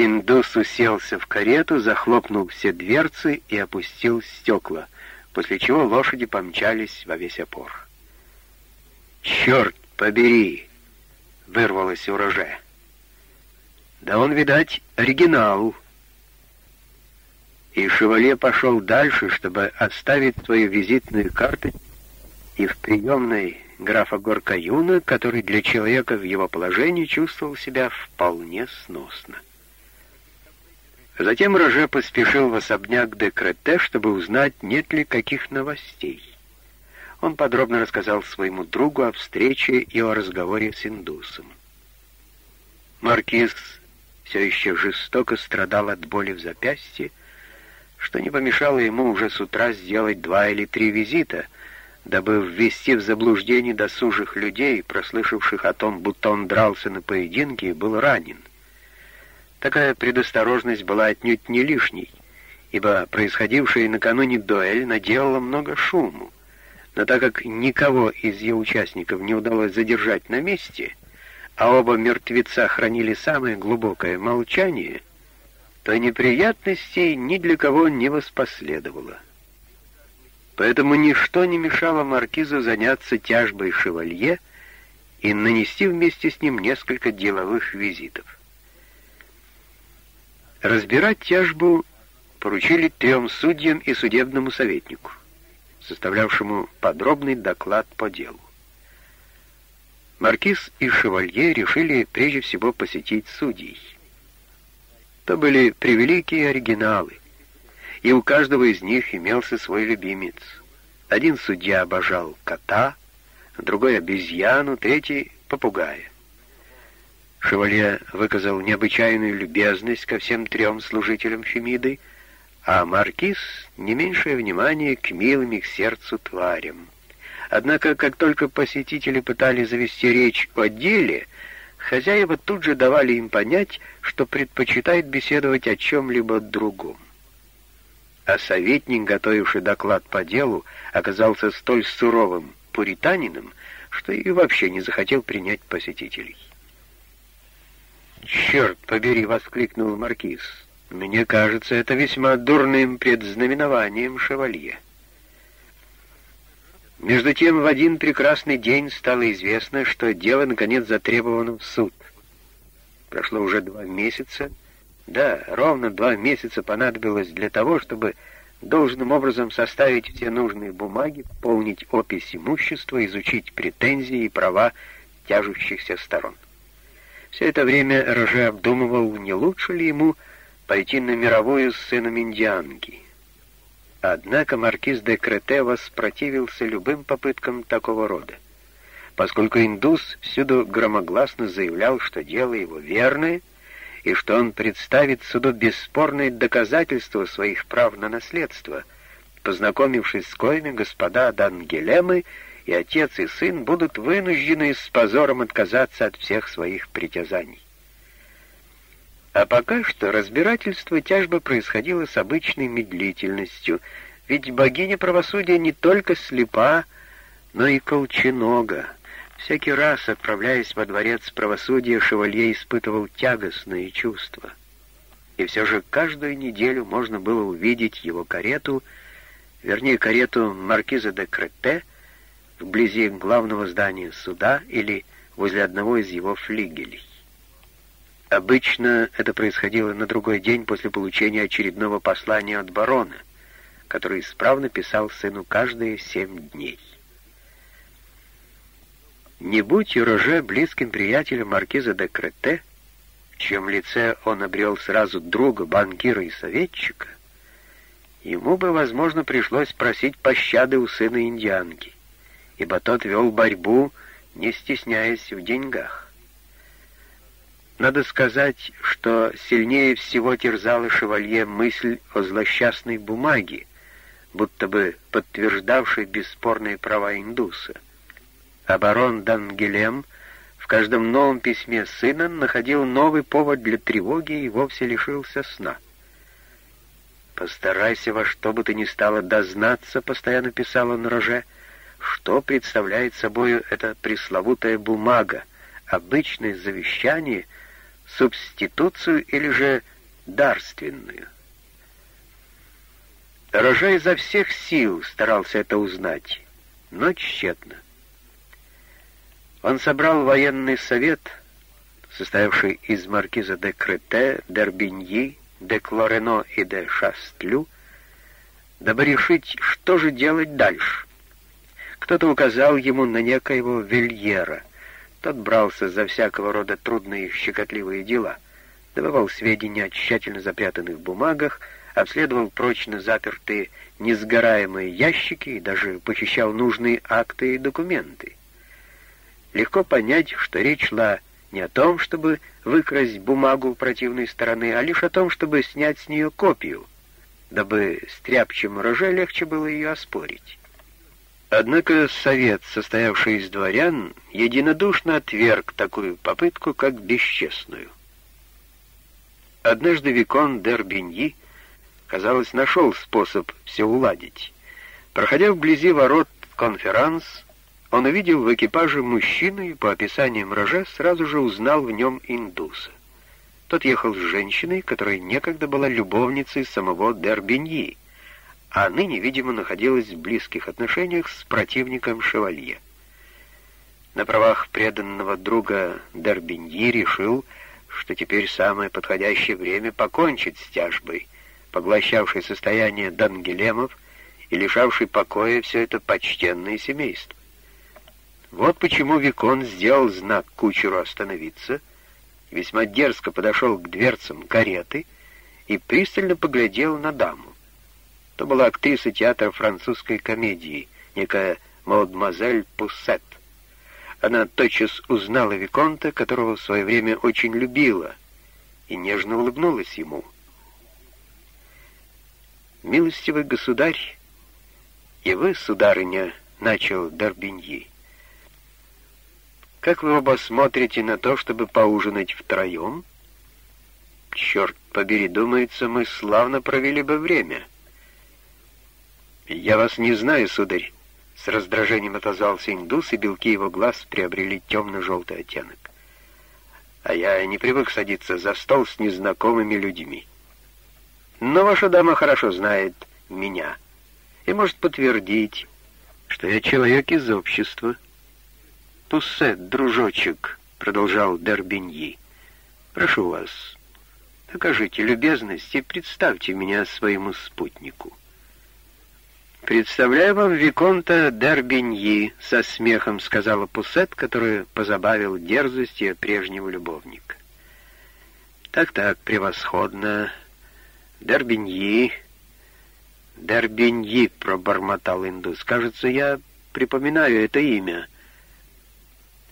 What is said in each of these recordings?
Индус уселся в карету, захлопнул все дверцы и опустил стекла, после чего лошади помчались во весь опор. «Черт побери!» — вырвалось урожая. «Да он, видать, оригинал!» И Шевале пошел дальше, чтобы оставить свою визитную карту и в приемной графа Горкаюна, который для человека в его положении чувствовал себя вполне сносно. Затем Роже поспешил в особняк Декрете, чтобы узнать, нет ли каких новостей. Он подробно рассказал своему другу о встрече и о разговоре с индусом. Маркиз все еще жестоко страдал от боли в запястье, что не помешало ему уже с утра сделать два или три визита — дабы ввести в заблуждение досужих людей, прослышавших о том, будто он дрался на поединке и был ранен. Такая предосторожность была отнюдь не лишней, ибо происходившая накануне дуэль наделала много шуму. Но так как никого из ее участников не удалось задержать на месте, а оба мертвеца хранили самое глубокое молчание, то неприятностей ни для кого не воспоследовало. Поэтому ничто не мешало маркизу заняться тяжбой шевалье и нанести вместе с ним несколько деловых визитов. Разбирать тяжбу поручили трем судьям и судебному советнику, составлявшему подробный доклад по делу. Маркиз и Шевалье решили прежде всего посетить судей. То были превеликие оригиналы — и у каждого из них имелся свой любимец. Один судья обожал кота, другой — обезьяну, третий — попугая. Шевалье выказал необычайную любезность ко всем трем служителям Фемиды, а маркиз — не меньшее внимание к милым их сердцу тварям. Однако, как только посетители пытались завести речь о деле, хозяева тут же давали им понять, что предпочитают беседовать о чем-либо другом а советник, готовивший доклад по делу, оказался столь суровым пуританином, что и вообще не захотел принять посетителей. «Черт побери!» — воскликнул маркиз. «Мне кажется, это весьма дурным предзнаменованием шевалье». Между тем, в один прекрасный день стало известно, что дело, наконец, затребовано в суд. Прошло уже два месяца, да, ровно два месяца понадобилось для того, чтобы должным образом составить все нужные бумаги, полнить опись имущества, изучить претензии и права тяжущихся сторон. Все это время Роже обдумывал, не лучше ли ему пойти на мировую с сыном. Однако маркиз де Крете воспротивился любым попыткам такого рода, поскольку индус всюду громогласно заявлял, что дело его верное — и что он представит суду бесспорные доказательства своих прав на наследство, познакомившись с коими господа Дангелемы и отец и сын будут вынуждены с позором отказаться от всех своих притязаний. А пока что разбирательство тяжбы происходило с обычной медлительностью, ведь богиня правосудия не только слепа, но и колченога, Всякий раз, отправляясь во дворец правосудия, шевалье испытывал тягостные чувства. И все же каждую неделю можно было увидеть его карету, вернее, карету маркиза де Крепе, вблизи главного здания суда или возле одного из его флигелей. Обычно это происходило на другой день после получения очередного послания от барона, который исправно писал сыну каждые семь дней. Не будь Роже близким приятелем маркиза де Крете, в чьем лице он обрел сразу друга, банкира и советчика, ему бы, возможно, пришлось просить пощады у сына индианки, ибо тот вел борьбу, не стесняясь в деньгах. Надо сказать, что сильнее всего терзала шевалье мысль о злосчастной бумаге, будто бы подтверждавшей бесспорные права индуса — а барон Дангелем в каждом новом письме сына находил новый повод для тревоги и вовсе лишился сна. «Постарайся во что бы то ни стало дознаться», — постоянно писал он Роже, «что представляет собой эта пресловутая бумага, обычное завещание, субституцию или же дарственную. Рожа изо всех сил старался это узнать, но тщетно. Он собрал военный совет, состоявший из маркиза де Крете, Д'Арбиньи, де Клорено и де Шастлю, дабы решить, что же делать дальше. Кто-то указал ему на некоего Вильера. Тот брался за всякого рода трудные щекотливые дела, добывал сведения о тщательно запрятанных бумагах, обследовал прочно запертые несгораемые ящики и даже похищал нужные акты и документы. Легко понять, что речь шла не о том, чтобы выкрасть бумагу противной стороны, а лишь о том, чтобы снять с нее копию, дабы стряпчем роже легче было ее оспорить. Однако совет, состоявший из дворян, единодушно отверг такую попытку, как бесчестную. Однажды Викон Д'Арбиньи, казалось, нашел способ все уладить. Проходя вблизи ворот конферанс, он увидел в экипаже мужчину и по описаниям Роже сразу же узнал в нем индуса. Тот ехал с женщиной, которая некогда была любовницей самого Д'Арбиньи, а ныне, видимо, находилась в близких отношениях с противником Шевалье. На правах преданного друга Д'Арбиньи решил, что теперь самое подходящее время покончить с тяжбой, поглощавшей состояние Дангелемов и лишавшей покоя все это почтенное семейство. Вот почему Викон сделал знак кучеру остановиться, весьма дерзко подошел к дверцам кареты и пристально поглядел на даму. То была актриса театра французской комедии, некая мадемуазель Пуссет. Она тотчас узнала Виконта, которого в свое время очень любила, и нежно улыбнулась ему. «Милостивый государь, и вы, сударыня, — начал Д'Арбиньи, — как вы оба смотрите на то, чтобы поужинать втроем? Черт побери, думается, мы славно провели бы время. Я вас не знаю, сударь. С раздражением отозвался индус, и белки его глаз приобрели темно-желтый оттенок. А я не привык садиться за стол с незнакомыми людьми. Но ваша дама хорошо знает меня и может подтвердить, что я человек из общества, — Туссет, дружочек», — продолжал Д'Арбиньи, — «прошу вас, окажите любезность и представьте меня своему спутнику». «Представляю вам Виконта Д'Арбиньи», — со смехом сказала Пуссет, который позабавил дерзостью прежнего любовника. «Так-так, превосходно. Д'Арбиньи...» «Д'Арбиньи», — пробормотал индус. «Кажется, я припоминаю это имя».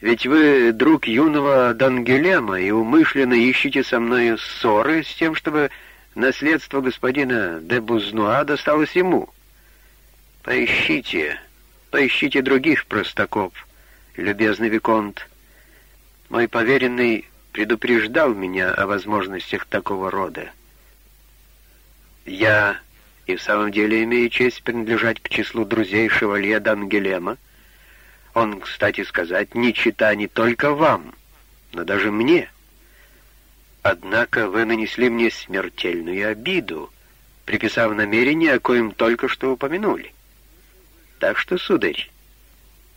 Ведь вы друг юного Дангелема и умышленно ищете со мною ссоры с тем, чтобы наследство господина де Бузнуа досталось ему. Поищите, поищите других простаков, любезный Виконт. Мой поверенный предупреждал меня о возможностях такого рода. Я и в самом деле имею честь принадлежать к числу друзей шевалье Дангелема, он, кстати сказать, не чита не только вам, но даже мне. Однако вы нанесли мне смертельную обиду, приписав намерение, о коем только что упомянули. Так что, сударь,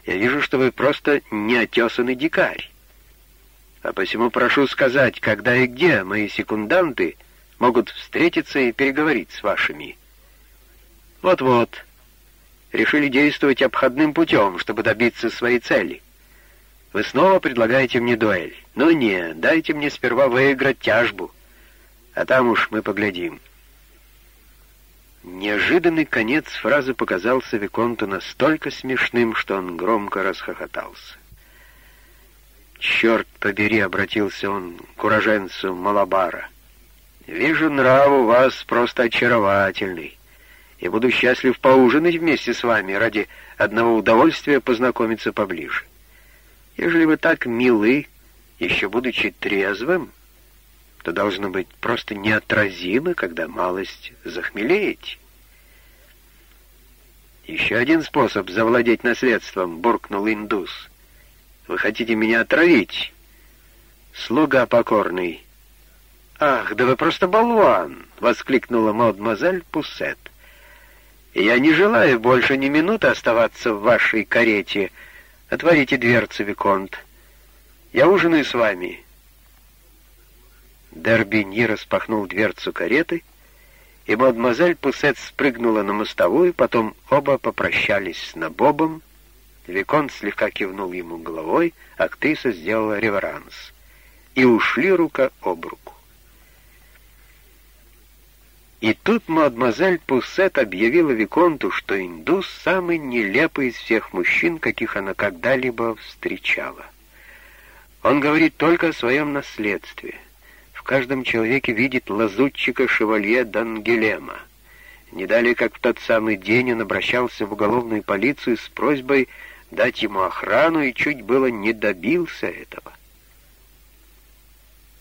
я вижу, что вы просто неотесанный дикарь. А посему прошу сказать, когда и где мои секунданты могут встретиться и переговорить с вашими. Вот-вот, решили действовать обходным путем, чтобы добиться своей цели. Вы снова предлагаете мне дуэль. Ну не, дайте мне сперва выиграть тяжбу, а там уж мы поглядим. Неожиданный конец фразы показался Виконту настолько смешным, что он громко расхохотался. «Черт побери!» — обратился он к уроженцу Малабара. «Вижу, нрав у вас просто очаровательный и буду счастлив поужинать вместе с вами ради одного удовольствия познакомиться поближе. Ежели вы так милы, еще будучи трезвым, то должно быть просто неотразимы, когда малость захмелеете. «Еще один способ завладеть наследством», — буркнул индус. «Вы хотите меня отравить?» слуга покорный». «Ах, да вы просто болван!» — воскликнула мадемуазель Пуссет. «Я не желаю больше ни минуты оставаться в вашей карете. Отворите дверцу, Виконт. Я ужинаю с вами». Дербини распахнул дверцу кареты, и мадемуазель Пуссет спрыгнула на мостовую, потом оба попрощались с Набобом, Виконт слегка кивнул ему головой, актриса сделала реверанс, и ушли рука об руку. И тут мадемуазель Пуссет объявила Виконту, что индус самый нелепый из всех мужчин, каких она когда-либо встречала. Он говорит только о своем наследстве. Каждом человеке видит лазутчика шевалье Дангелема. Не далее, как в тот самый день он обращался в уголовную полицию с просьбой дать ему охрану и чуть было не добился этого.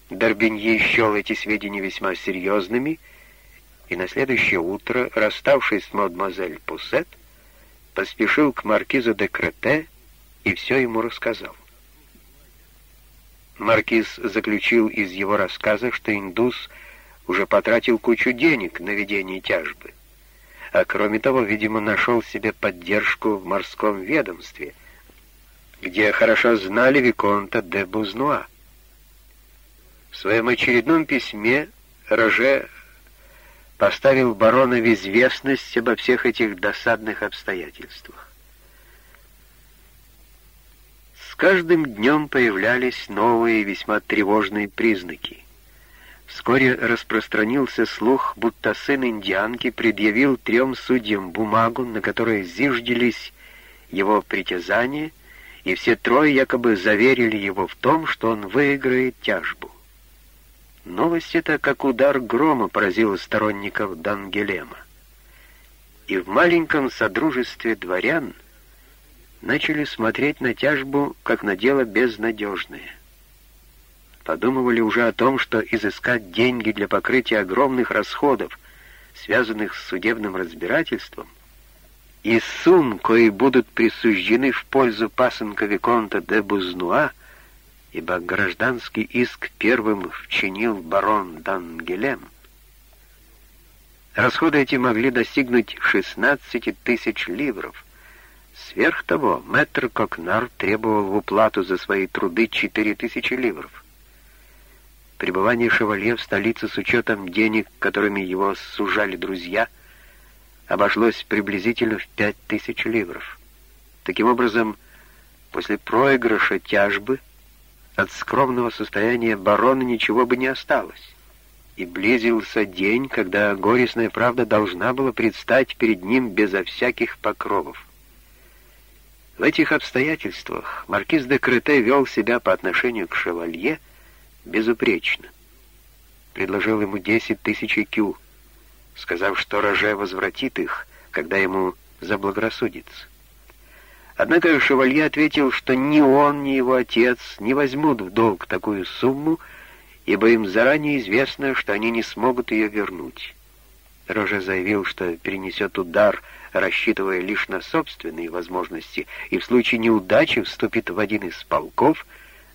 Дорбиньи счел эти сведения весьма серьезными и на следующее утро, расставшись с мадемуазель Пуссет, поспешил к маркизу де Крете и все ему рассказал. Маркиз заключил из его рассказа, что индус уже потратил кучу денег на ведение тяжбы, а кроме того, видимо, нашел себе поддержку в морском ведомстве, где хорошо знали Виконта де Бузнуа. В своем очередном письме Роже поставил барона в известность обо всех этих досадных обстоятельствах. С каждым днем появлялись новые весьма тревожные признаки. Вскоре распространился слух, будто сын индианки предъявил трем судьям бумагу, на которой зиждились его притязания, и все трое якобы заверили его в том, что он выиграет тяжбу. Новость эта, как удар грома, поразила сторонников Дангелема. И в маленьком содружестве дворян начали смотреть на тяжбу, как на дело безнадежное. Подумывали уже о том, что изыскать деньги для покрытия огромных расходов, связанных с судебным разбирательством, и сумм, кои будут присуждены в пользу пасынка Виконта де Бузнуа, ибо гражданский иск первым вчинил барон Дангелем. Расходы эти могли достигнуть 16 тысяч ливров. Сверх того, мэтр Кокнар требовал в уплату за свои труды 4 тысячи ливров. Пребывание шевалье в столице с учетом денег, которыми его сужали друзья, обошлось приблизительно в 5 тысяч ливров. Таким образом, после проигрыша тяжбы от скромного состояния барона ничего бы не осталось. И близился день, когда горестная правда должна была предстать перед ним безо всяких покровов. В этих обстоятельствах маркиз де Крете вел себя по отношению к шевалье безупречно. Предложил ему десять тысяч кю, сказав, что Роже возвратит их, когда ему заблагорассудится. Однако шевалье ответил, что ни он, ни его отец не возьмут в долг такую сумму, ибо им заранее известно, что они не смогут ее вернуть. Роже заявил, что перенесет удар, рассчитывая лишь на собственные возможности, и в случае неудачи вступит в один из полков,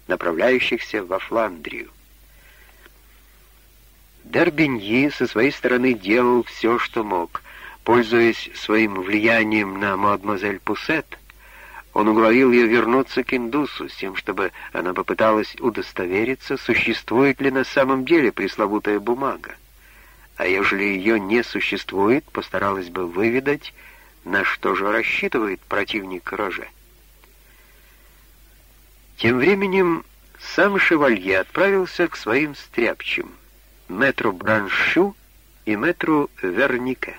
направляющихся во Фландрию. Дербеньи со своей стороны делал все, что мог, пользуясь своим влиянием на мадемуазель Пуссет, он уговорил ее вернуться к индусу, с тем, чтобы она попыталась удостовериться, существует ли на самом деле пресловутая бумага. А ежели ее не существует, постаралась бы выведать, на что же рассчитывает противник Роже. Тем временем сам шевалье отправился к своим стряпчим, метру Браншу и метру Вернике.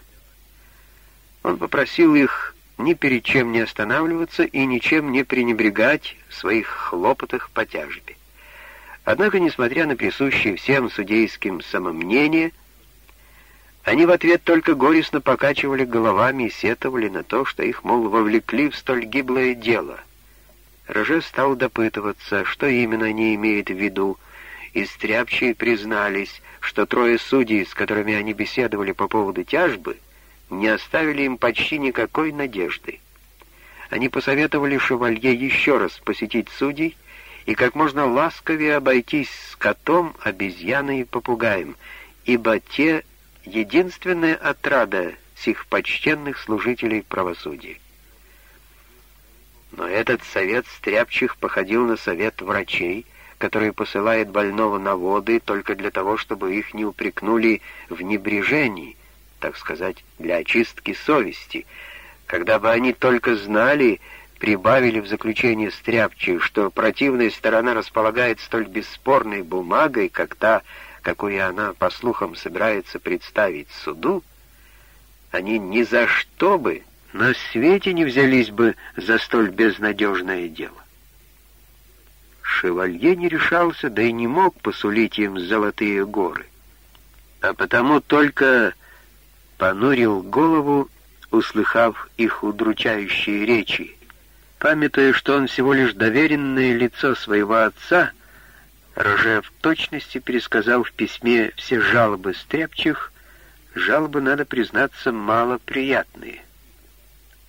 Он попросил их ни перед чем не останавливаться и ничем не пренебрегать в своих хлопотах по тяжбе. Однако, несмотря на присущее всем судейским самомнение, они в ответ только горестно покачивали головами и сетовали на то, что их, мол, вовлекли в столь гиблое дело. Роже стал допытываться, что именно они имеют в виду, и стряпчие признались, что трое судей, с которыми они беседовали по поводу тяжбы, не оставили им почти никакой надежды. Они посоветовали шевалье еще раз посетить судей и как можно ласковее обойтись с котом, обезьяной и попугаем, ибо те — единственная отрада сих почтенных служителей правосудия. Но этот совет стряпчих походил на совет врачей, который посылает больного на воды только для того, чтобы их не упрекнули в небрежении, так сказать, для очистки совести. Когда бы они только знали, прибавили в заключение стряпчих, что противная сторона располагает столь бесспорной бумагой, как та, какую она, по слухам, собирается представить суду, они ни за что бы на свете не взялись бы за столь безнадежное дело. Шевалье не решался, да и не мог посулить им золотые горы, а потому только понурил голову, услыхав их удручающие речи, памятуя, что он всего лишь доверенное лицо своего отца, Роже в точности пересказал в письме все жалобы стряпчих, жалобы, надо признаться, малоприятные.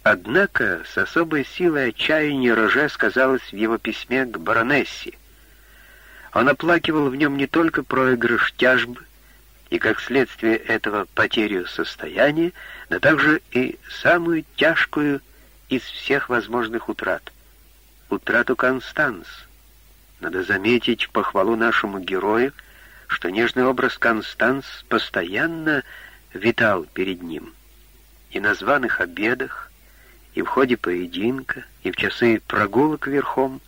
Однако с особой силой отчаяния Роже сказалось в его письме к баронессе. Он оплакивал в нем не только проигрыш тяжбы и, как следствие этого, потерю состояния, но также и самую тяжкую из всех возможных утрат — утрату Констанс. Надо заметить в похвалу нашему герою, что нежный образ Констанс постоянно витал перед ним. И на званых обедах, и в ходе поединка, и в часы прогулок верхом,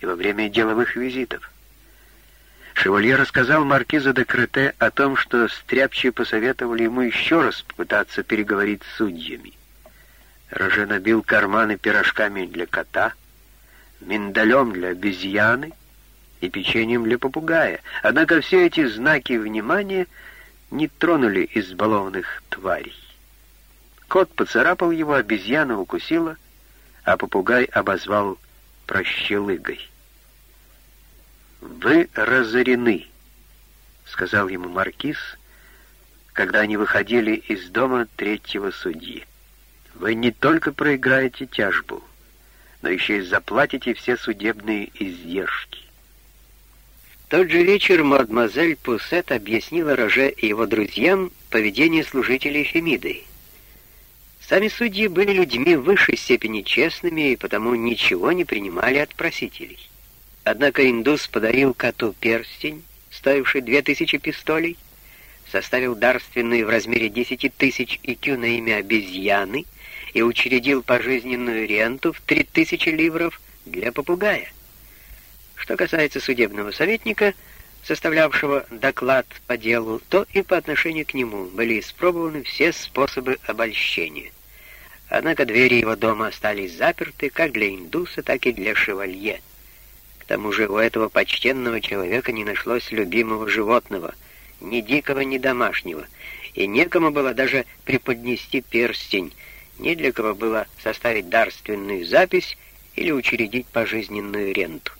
и во время деловых визитов. Шевалье рассказал маркизу де Крете о том, что стряпчие посоветовали ему еще раз попытаться переговорить с судьями. Роже набил карманы пирожками для кота, миндалем для обезьяны и печеньем для попугая. Однако все эти знаки внимания не тронули избалованных тварей. Кот поцарапал его, обезьяна укусила, а попугай обозвал прощелыгой. «Вы разорены», — сказал ему маркиз, когда они выходили из дома третьего судьи. «Вы не только проиграете тяжбу, но еще и заплатите все судебные издержки». В тот же вечер мадемуазель Пуссет объяснила Роже и его друзьям поведение служителей Фемиды, Сами судьи были людьми в высшей степени честными и потому ничего не принимали от просителей. Однако индус подарил коту перстень, стоивший две тысячи пистолей, составил дарственный в размере десяти тысяч икю на имя обезьяны и учредил пожизненную ренту в три тысячи ливров для попугая. Что касается судебного советника, составлявшего доклад по делу, то и по отношению к нему были испробованы все способы обольщения. Однако двери его дома остались заперты как для индуса, так и для шевалье. К тому же у этого почтенного человека не нашлось любимого животного, ни дикого, ни домашнего, и некому было даже преподнести перстень, ни для кого было составить дарственную запись или учредить пожизненную ренту.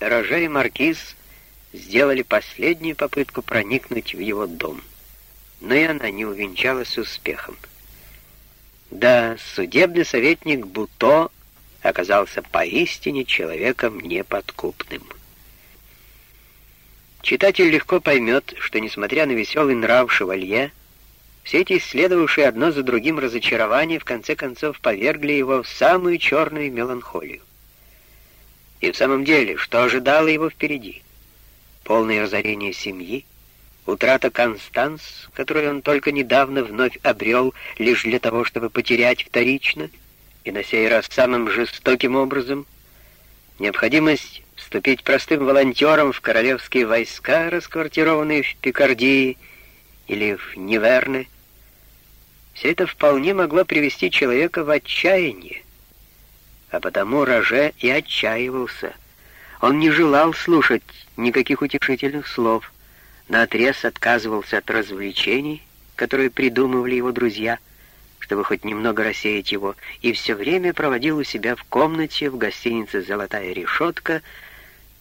Роже и Маркиз сделали последнюю попытку проникнуть в его дом, но и она не увенчалась успехом. Да, судебный советник Буто оказался поистине человеком неподкупным. Читатель легко поймет, что, несмотря на веселый нрав шевалье, все эти исследовавшие одно за другим разочарования в конце концов повергли его в самую черную меланхолию. И в самом деле, что ожидало его впереди? Полное разорение семьи, Утрата Констанс, которую он только недавно вновь обрел, лишь для того, чтобы потерять вторично, и на сей раз самым жестоким образом, необходимость вступить простым волонтером в королевские войска, расквартированные в Пикардии или в Неверне, все это вполне могло привести человека в отчаяние, а потому Роже и отчаивался. Он не желал слушать никаких утешительных слов, наотрез отказывался от развлечений, которые придумывали его друзья, чтобы хоть немного рассеять его, и все время проводил у себя в комнате в гостинице «Золотая решетка».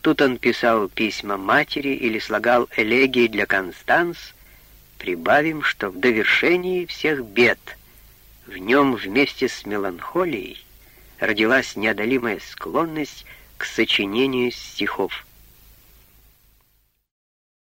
Тут он писал письма матери или слагал элегии для Констанс. Прибавим, что в довершении всех бед в нем вместе с меланхолией родилась неодолимая склонность к сочинению стихов.